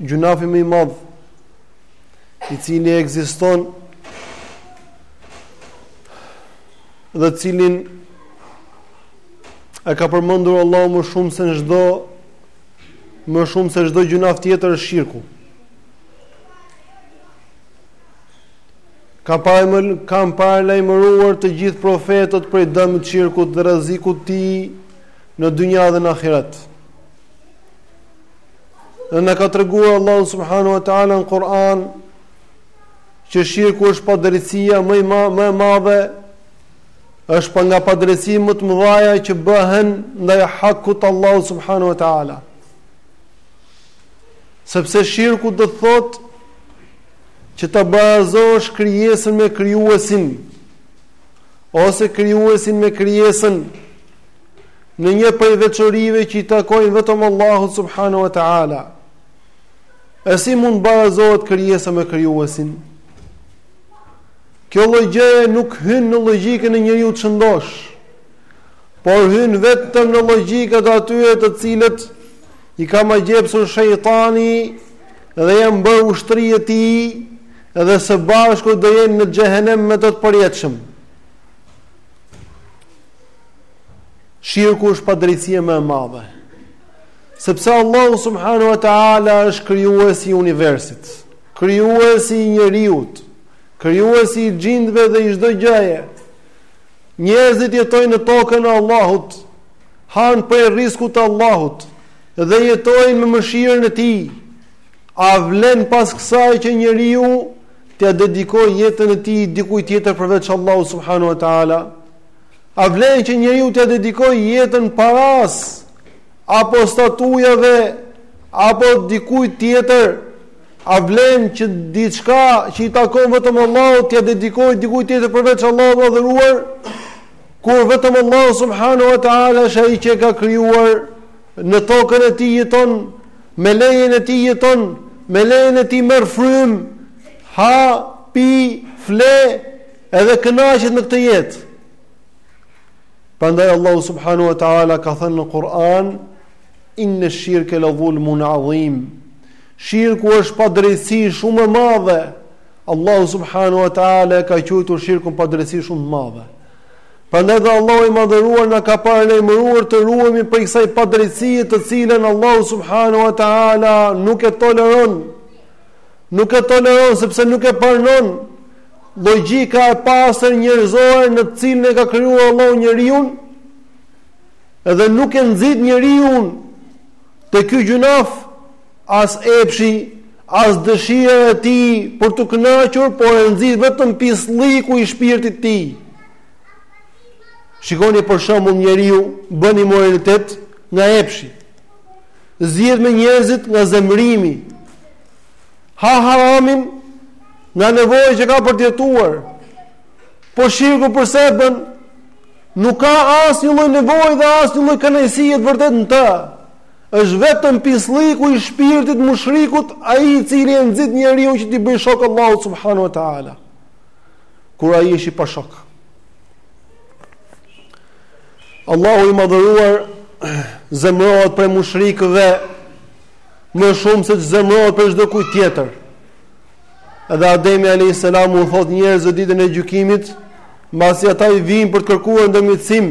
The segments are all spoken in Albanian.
Gjynafi më i madh i cili ekziston dhe të cilin e ka përmendur Allahu më shumë se çdo më shumë se çdo gjynaf tjetër është shirku. Ka par, kanë paralajmëruar të gjithë profetët prej dëmit të shirkut dhe rrezikut të tij në dynja dhe në ahiret. E na ka treguar Allahu subhanahu wa taala në Kur'an që shirku është padrejtësia më e madhe, më e madhe është pa nga padrejtësitë më të mëdhaja që bëhen ndaj hakut të Allahut subhanahu wa taala. Sepse shirku do të thotë që ta barazosh krijesën me krijuesin ose krijuesin me krijesën në një prej veçorive që i takojnë vetëm Allahut subhanahu wa taala. E si mund barazohet krijesa me krijuesin? Kjo lloj gjëje nuk hyn në logjikën e njeriu të shëndosh, por hyn vetëm në logjikat e atyre të cilët i ka magjepsur shejtani dhe janë bërë ushtri e tij dhe së bashku do jenë në xhehenem me të të përjetshëm. Shirku është padrejtësia më e madhe. Sepse Allahu subhanahu wa taala është krijuesi i universit, krijuesi i njeriut, krijuesi i xhindëve dhe i çdo gjëje. Njerëzit jetojnë në tokën e Allahut, hanë prej rriskut të Allahut. dhe jetojnë me mëshirën e Tij, a vlen pas kësaj që njeriu t'ia dedikojë jetën e tij dikujt tjetër përveç Allahut subhanahu wa taala? A vlen që njeriu t'ia dedikojë jetën parasë apo statujave apo dikujt tjetër? A vlen që diçka që i takon vetëm Allahut t'ia dedikojë dikujt tjetër përveç Allahut të madhëruar? Kur vetëm Allahu subhanahu wa taala është ai që e ka krijuar në tokën e tij jeton, me lejen e tij jeton, me lejen e tij merr frymë, ha, pi, fle, edhe kënaqet në këtë jetë. Prandaj Allahu subhanahu wa taala ka thënë në Kur'an inne shirke le dhulmun adhim, shirku është padrejtësi shumë e madhe. Allahu subhanu wa ta'ala e ka qujtur shirkun padrejtësi shumë madhe Prandaj dhe Allahu i Madhëruar na ka paralajmëruar të ruhemi prej kësaj padrejtësi të cilën Allahu subhanahu wa taala nuk e toleron. Nuk e toleron sepse nuk e pranon logjika e pastër njerëzore në të cilën e ka krijuar Allahu njeriun edhe nuk e nxit njeriun te ky gjynaf As epshi, as dëshira e tij për t'u kënaqur, por e nxit vetëm pislliku i shpirtit të tij. Shikoni për shembull njeriu bën imoralitet nga epshi. Zihet me njerëzit nga zemërimi. Ha haramin nga nevoja që ka për të jetuar. Po shirkun përse e bën? Nuk ka asnjë lloj nevoje dhe asnjë lloj kënaqësie të vërtetë në të. Është vetëm pislliku i shpirtit mushrikut ai i cili e nxit njeriun që t'i bëjë shok Allahut subhanahu wa taala. Kur ai është i pashok. Allahu i madhëruar zemrohet prej mushrikëve më shumë se ç'zemrohet prej çdo kujt tjetër. Edhe Ademi alejhi selam u thotë njerëzve ditën e gjykimit, mbasi ata i vijnë për të kërkuar ndërmjetësim,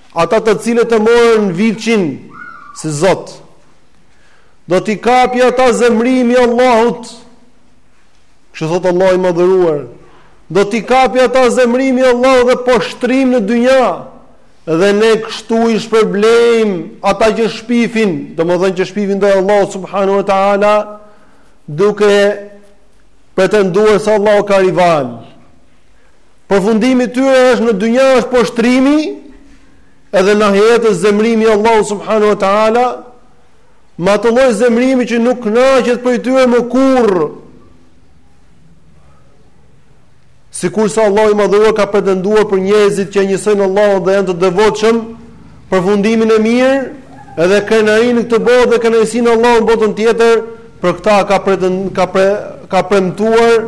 Ata të cilët e morën viçin si Zot, do t'i kapi ata zemrimi i Allahut. Kështu thotë Allahu i madhëruar, do t'i kapi ata zemrimi i Allahut dhe poshtrim në dynja. Dhe ne kështu i shpërblejmë ata që shpifin, domethënë që shpifin ndaj Allahut subhanahu wa taala, duke pretenduar se Allahu ka rival. Përfundimi i tyre është në dynja është poshtrimi edhe në ahiret është zemrimi i Allahut subhanahu wa taala, me atë lloj zemrimi që nuk kënaqet prej tyre më kurrë. Sikurse Allahu i madhëruar ka pretenduar për njerëzit që e njësojnë Allahun dhe janë të devotshëm, përfundimin e mirë, edhe krenarinë në këtë botë dhe kënaqësinë e Allahut në botën tjetër, për këta ka preten ka pre, ka premtuar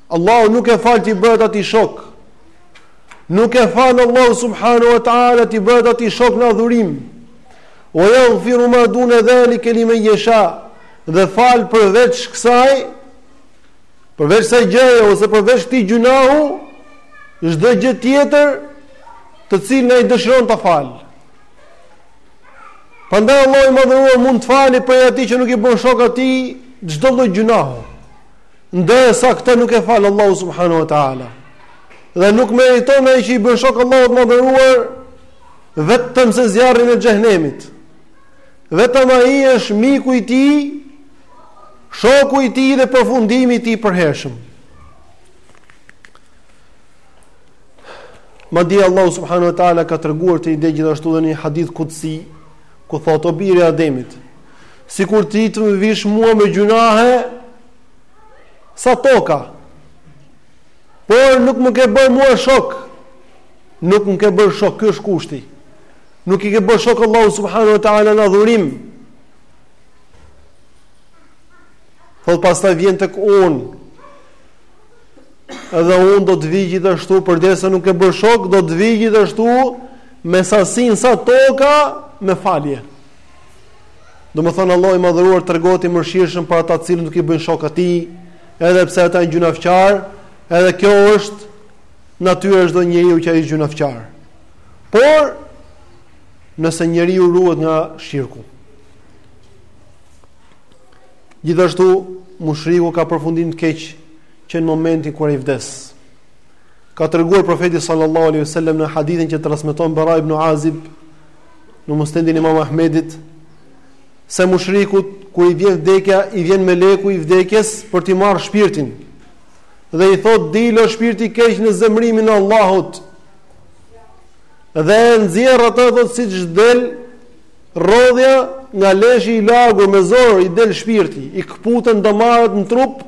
Allahu nuk e fal t'i bëhet atij shok. Nuk e fal Allahu subhanahu wa taala t'i bëhet atij shok në adhurim. Wa yaghfiru ma duna zalika liman yasha. Dhe fal përveç kësaj, përveç kësaj gjëje ose përveç këtij gjunahu, çdo gjë tjetër të cilën ai dëshiron ta falë. Prandaj Allahu i madhëruar mund të fali për atë që nuk i bën shok atij çdo lloj gjunahu. Ndërsa këtë nuk e fal Allahu subhanahu wa taala. Dhe nuk meriton ai që i bën shok Allahut të madhëruar, vetëm se zjarrin e xhehenemit. Vetëm ai është miku i tij, shoku i tij dhe përfundimi i tij i përhershëm. Madje Allahu subhanahu wa taala ka treguar këtë ide gjithashtu në një hadith kutsi ku thotë o biri i Ademit, sikur ti të më vish mua me gjynahe, sa toka. Por nuk më ke bërë mua shok. Nuk më ke bërë shok, ky është kushti. Nuk i ke bërë shok Allahu subhanahu wa taala në adhurim. thotë pastaj vjen tek unë. Edhe unë do të vij gjithashtu përderisa nuk ke bërë shok, do të vij gjithashtu me sasinë sa toka me falje. Domethënë Allahu i madhëruar tregohet i mëshirshëm për ata të cilët nuk i bëjnë shok atij, edhe pse ata janë gjynahqarë, edhe kjo është natyra e çdo njeriu që ai është gjynahqar. Por, nëse njeriu ruhet nga shirku. Gjithashtu, mushriku ka përfundim të keq që në momentin kur ai vdes. Ka treguar profeti sallallahu alaihi sallam në hadithin që transmeton Bera ibn Azib, në Musnedin e Imam Ahmedit se mushrikut kur i vjen vdekja i vjen meleku i vdekjes për t'i marrë shpirtin dhe i thotë dil o shpirt i keq në zemrimin e Allahut dhe e nxjerr atë thotë siç del rrodhja nga leshi i lagur me zor i del shpirti i këputen damarët në trup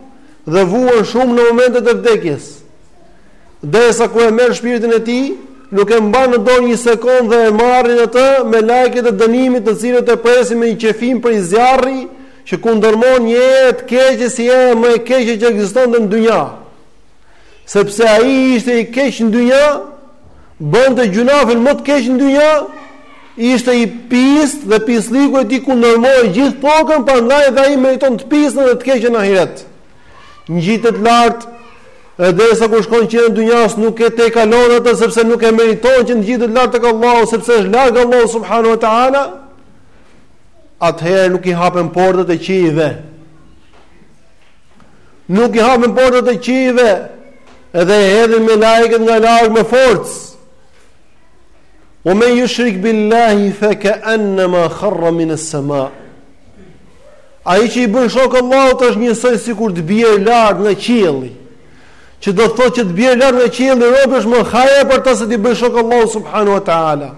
dhe vuan shumë në momentet e vdekjes Derisa kur e merr shpirtin e tij, nuk e mban në dorë një sekondë dhe e marrin atë melaiket e dënimit të cilët e presin me një qefim prej zjarri që kundërmon një erë të keqe si era më e keqe që ekzistonte në dynja. Sepse ai ishte i keq në dynja, bënte gjynahin më të keq në dynja, ishte i pistë dhe pislliku i tij kundërmoi gjithë tokën, prandaj dhe ai meriton të pistën dhe të keqen në ahiret. Ngjitet lart, derisa kur shkon në qiellin e dynjas nuk e tejkalon atë sepse nuk e meriton që të ngjitet lart tek Allahu sepse është larg Allahu subhanahu wa taala. Atëherë nuk i hapen portat e qiejve. Nuk i hapen portat e qiejve, edhe e hedhin melaiket nga larg me forcë. Ue men jushrik billahi fe ke ennema kharra mines sema. Ai që i bën shok Allahut është njësoj sikur të bjerë lart nga qielli. Që do të thotë që të bjerë lart nga qielli robi është më hajër për të se t'i bëjë shok Allahut subhanahu wa taala.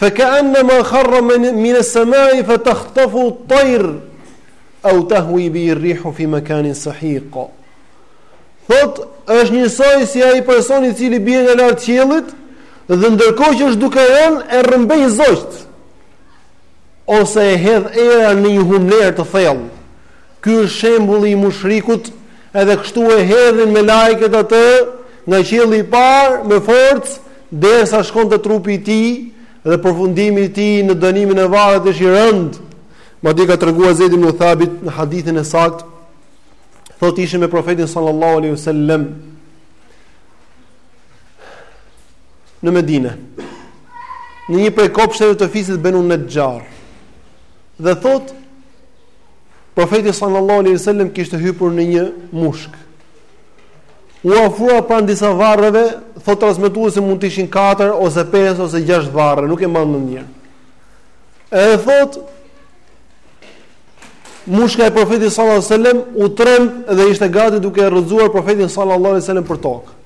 Fa ka'annama kharra min as-sama'i fa takhtafu at-tayr aw tahwi bihi ar-rihu fi makanin sahiq. Thot është njësoj si ai person i cili bie nga lart qiellit dhe ndërkohë që është duke rënë e rrëmbejnë zogjtë. ose e hedh era në një humnerë të thellë. Ky është shembulli i mushrikut, edhe kështu e hedhin melaiket atë nga qielli i parë me forcë derisa shkon te trupi i tij dhe përfundimi i tij në dënimin e varrit është i rëndë. Madje ka treguar Zeid ibn Thabit në hadithin e saktë, thotë ishim me profetin sallallahu alaihi wasallam, në Medine, në një prej kopshteve të fisit Benu Nexhar. Dhe thot Profeti sallallahu alaihi wasallam kishte hypur në një mushk. U afrua pranë disa varreve, thot transmetuesi mund të ishin 4 ose 5 ose 6 varre, nuk e mbaj mend mirë. Edhe thot mushka e profetit sallallahu alaihi wasallam u tremb dhe ishte gati duke e rrëzuar profetin sallallahu alaihi wasallam për tokë.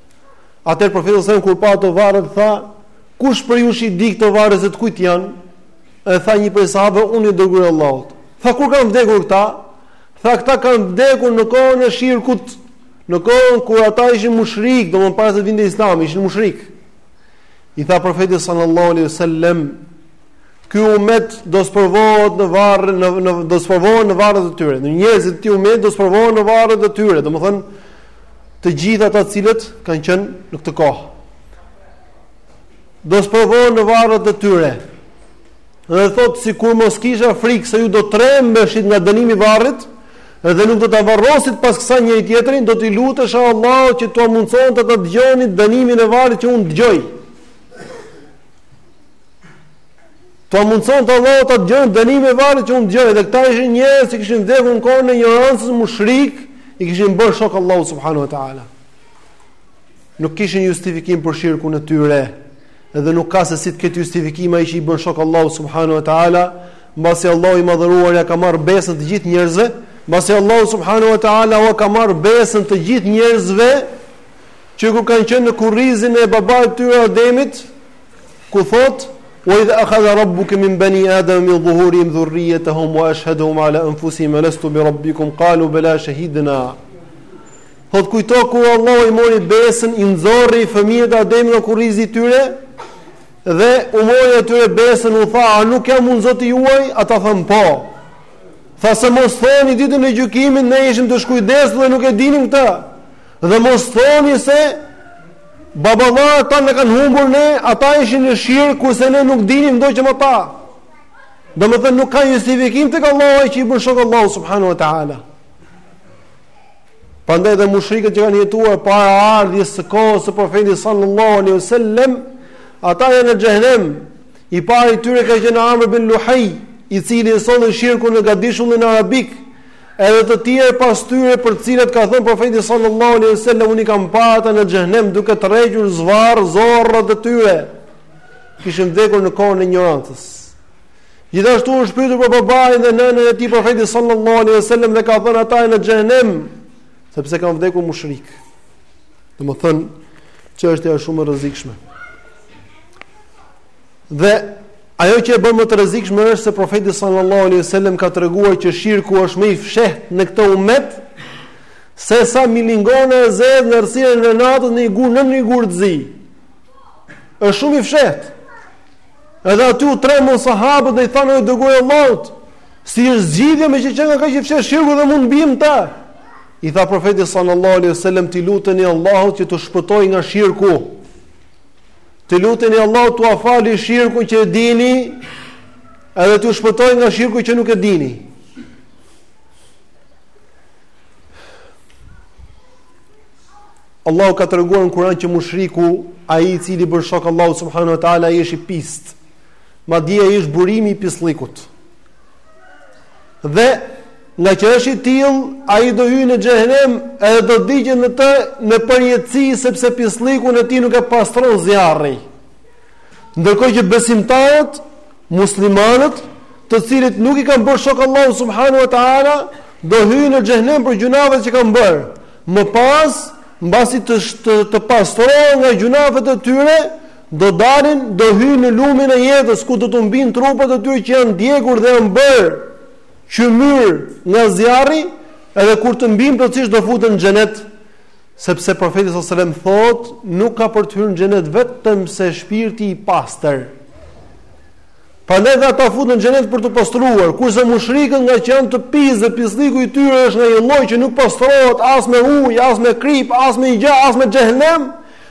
Atëherë profeti sallallahu alajhi wasallam kur pa ato varret tha, kush prej jush i di këto varre se të kujt janë? E tha një prej sahabëve, unë i dërguari i Allahut. Tha kur kanë vdekur këta? Tha këta kanë vdekur në kohën e shirkut, në kohën kur ata ishin mushrik, domthonë para se të vinte Islami, ishin mushrik. I tha profeti sallallahu alajhi wasallam, Ky umet do sprovohet në varr në, do sprovohet në varret e tyre. Njerëzit e këtij umeti do sprovohen në varret e tyre, domethënë të gjithë ata të cilët kanë qenë në këtë kohë do sprovohen në varret e tyre. Dhe thot sikur mos kisha frikë se ju do trembeshit nga dënimi i varrit, edhe nuk do ta varrosnit pas kësaj njëri-tjetrin, do t'i lutesha Allahut që t'ua mundësonte ta dëgjoni dënimin e varrit që unë dëgjoj. Të mundësonte Allahu të dëgjoni dënimin e varrit që unë dëgjoj. Dhe këta ishin njerëz që kishin vdekur në kohën e injorancës mushrik, i kishin bërë shok Allahut subhanahu wa ta'ala. Nuk kishin justifikim për shirkun e tyre, edhe nuk ka se si të ketë justifikim ai që i bën shok Allahut subhanahu wa ta'ala, mbasi Allahu i madhëruar ja ka marrë besën të gjithë njerëzve, mbasi Allahu subhanahu wa ta'ala ja ka marrë besën të gjithë njerëzve që kur kanë qenë në kurrizin e babait të tyre Ademit ku thotë Wa idh akhadha rabbuka min bani adama min dhuhurihim dhurriyyatahum wa ashhadahum ala anfusihim alastu bi rabbikum qalu bala shahidna Thot kujto kur Allahu i mori besën i nxorri fëmijët e Ademit nga kurrizi i tyre dhe u mori atyre besën u tha a nuk jam unë Zoti juaj ata thon po Tha se mos thoni ditën e gjykimit ne ishim të shkujdesur dhe nuk e dinim këtë dhe mos thoni se Baballarët tanë na kanë humbur ne, ata ishin në shirk, kurse ne nuk dinim ndoqëm ata. Domethënë nuk ka justifikim tek Allahu ai që i bën shok Allahut subhanahu wa ta'ala. Prandaj dhe mushrikët që kanë jetuar para ardhjes së kohës së profetit sallallahu alaihi wasallam, ata janë në xhehenem. I pari tyre ka qenë Amr bin Luhaj, i cili e solli shirkun në gadishullin arabik, Edhe të tjerë pas tyre për të cilët ka thënë Profeti sallallahu alejhi ue sellem unë i kam parë ata në xhehenem duke tërhequr zvarr zorrët e tyre. Kishin vdekur në kohën e injorancës. Gjithashtu është pyetur për babain dhe nënën e tij Profeti sallallahu alejhi ue sellem dhe ka thënë ata në xhehenem sepse kanë vdekur mushrik. Domethënë çështja është shumë e rrezikshme. Dhe ajo që e bën më të rrezikshme është se profeti sallallahu alejhi ue sellem ka treguar që shirku është më i fshehtë në këtë umet se sa milingona e zezë në errësirën e natës në një gur në një gur të zi. Është shumë i fshehtë. Edhe aty u trembën sahabët dhe i thanë o i dërguari i Allahut, si është zgjidhja meqë qenka kaq i fshehtë shirku dhe mund të biem në të. I tha profeti sallallahu alejhi ue sellem t'i luteni Allahut që t'ju shpëtojë nga shirku. Të luteni Allahut t'ua fali shirkun që e dini, edhe t'ju shpëtojë nga shirku që nuk e dini. Allahu ka treguar në kuran që mushriku, ai i cili i bën shok Allahut subhanahu wa ta'ala, ai është i pistë, madje ai është burimi i pisllikut. Dhe, ngaqë është i tillë, ai do hyjë në xhehenem edhe do digjet në të në përjetësi sepse pisllikun e tij nuk e pastron zjarri. Ndërkohë që besimtarët, muslimanët, të cilët nuk i kanë bërë shok Allahut subhanahu wa taala, do hyjnë në xhehenem për gjynahet që kanë bërë. Më pas, mbasi të të, të pastrohen nga gjynahet e tyre, Do dalin, do hyjnë në lumin e jetës ku do t'u mbijnë trupat e tyre që janë djegur dhe janë bërë qymyr nga zjarri, edhe kur të mbijnë plotësisht do futen në xhenet, sepse profeti sallallahu alajhi wasallam thotë, nuk ka për të hyrë në xhenet vetëm se shpirti i pastër. Prandaj dhe ata futen në xhenet për t'u pastruar, kurse mushrikët ngaqë janë të pis dhe pislliku i tyre është nga një lloj që nuk pastrohet as me ujë, as me krip, as me gjë, as me xhehenem,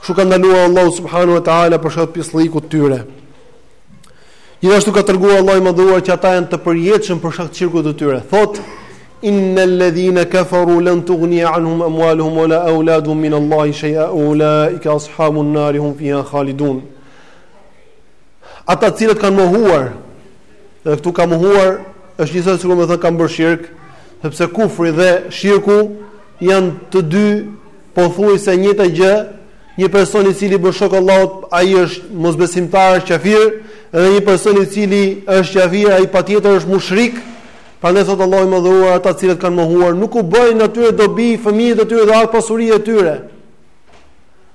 Kështu ka ndaluar Allahu subhanahu wa taala për shkak të pisllikut të tyre. Gjithashtu ka treguar Allahu i madhëruar që ata janë të përjetshëm për shkak të shirkut të tyre. Thot Inna alladhina kafaru lan tughni anhum amwaluhum wala auladuhum min Allahi shay'a ulaika ashabun nar hum fiha khalidun. Ata të cilët kanë mohuar, dhe këtu ka mohuar, është njësoj sikur me thon kanë bërë shirk, sepse kufri dhe shirku janë të dy Pothuajse njëjta gjë, një person i cili bën shok Allahut, ai është mosbesimtar, është qafir, edhe një person i cili është qafir, ai patjetër është mushrik. Prandaj thot Allahu i Madhëruar, ata të cilët kanë mohuar, nuk u bëjnë atyre dobi fëmijët e tyre dhe as pasuria e tyre.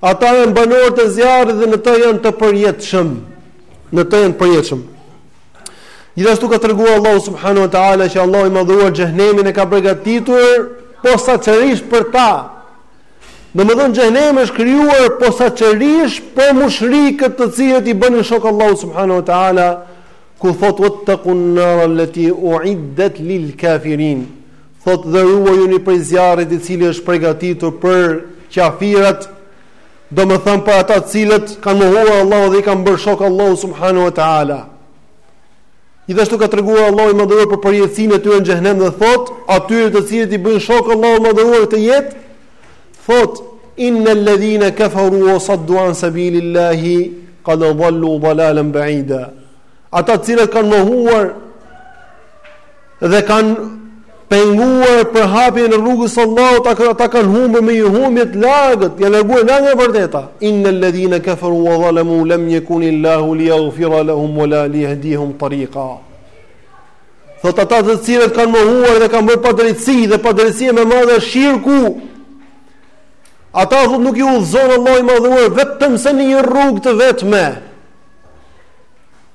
Ata janë banorë të zjarrit dhe në të janë të përjetshëm. Në të janë të përjetshëm. Gjithashtu ka treguar Allahu subhanahu wa taala që Allahu i madhëruar xhehenemin e ka përgatitur posaçërisht për ta. Domethënë xhehenemi është krijuar posaçërisht për mushrikët të cilët i bënin shok Allahut subhanahu wa taala kur thot wattaqun nara allati u'iddat lil kafirin thot dhe ruajuni prej zjarrit i cili është pregatitur për qafirat Domethënë për ata të cilët kanë mohuar Allahun dhe i kanë bërë shok Allahut subhanahu wa taala. Gjithashtu ka treguar Allahu i madhëruar për përjetësinë e tyre në xhehenem dhe thot, atyre të cilët i bëjnë shok Allahut të madhëruar këtë jetë, thot inna alladhina kafaru wa saddu an sabilillahi qad dhallu dhalalan ba'ida. Ata të cilët kanë mohuar dhe kanë penguar përhapjen e rrugës së Allahut, ata kanë humbur me një humbje të largët, janë larguar nga e vërteta. Innal ladhina kafaru wa zalamu lam yakun illahu liyaghfira lahum wa la liyahdihum tariqa. Thot ata të cilët kanë mohuar dhe kanë bërë padrejtësi dhe padrejtësia më e madhe është shirku. Ata thot nuk i udhëzon Allahu i madhëruar vetëm se në një rrugë të vetme.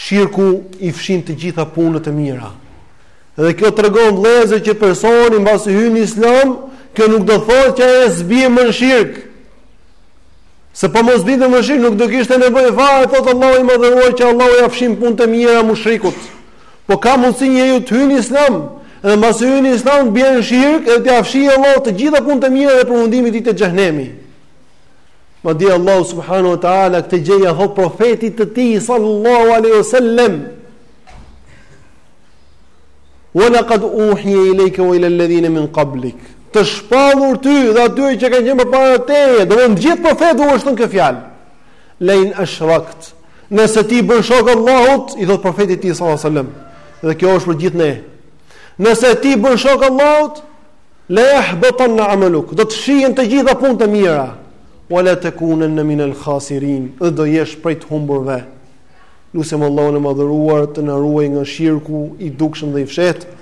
Shirku i fshin të gjitha punët e mira. Dhe kjo tregon vëllezër që personi mbasi hyn në Islam, kjo nuk do thotë që ai s'bie më në shirk. Se po mos binte më në shirk, nuk do kishte nevojë fare të thotë Allahu i madhëruar që Allahu ia fshin punët e mira mushrikut. Po ka mundsi njeriu të hyjë në Islam, dhe mbasi hyn në Islam të bie në shirk, dhe t'ia fshijë Allahu të gjitha punët e mira dhe përfundimi i tij te xhehenemi. Madje Allahu subhanahu wa taala këtë gjë ia thotë profetit të tij sallallahu alaihi wasallam. Wa laqad uhiya ilayka wa ila alladhina min qablik. T'është shpallur ty dhe atyre që kanë qenë përpara teje, domethënë gjithë profetëve u është thon kjo fjalë. Lein ashrakt. Nëse ti i bën shok Allahut, i thot profetit të tij sallallahu alaihi wasallam. Dhe kjo është për gjithë ne. Nëse ti i bën shok Allahut, La yahbatanna amaluk, do të fshihen të gjitha punët e mira. Wala takunanna min al khasirin, dhe do jesh prej të humburve. Lusim Allahun e Madhëruar të na ruajë nga shirku i dukshëm dhe i fshehtë,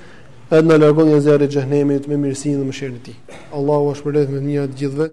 edhe të na largon nga zjarri i xhehenemit me mirësinë dhe mëshirën e Tij. Allahu është përreth me të mira të gjithëve.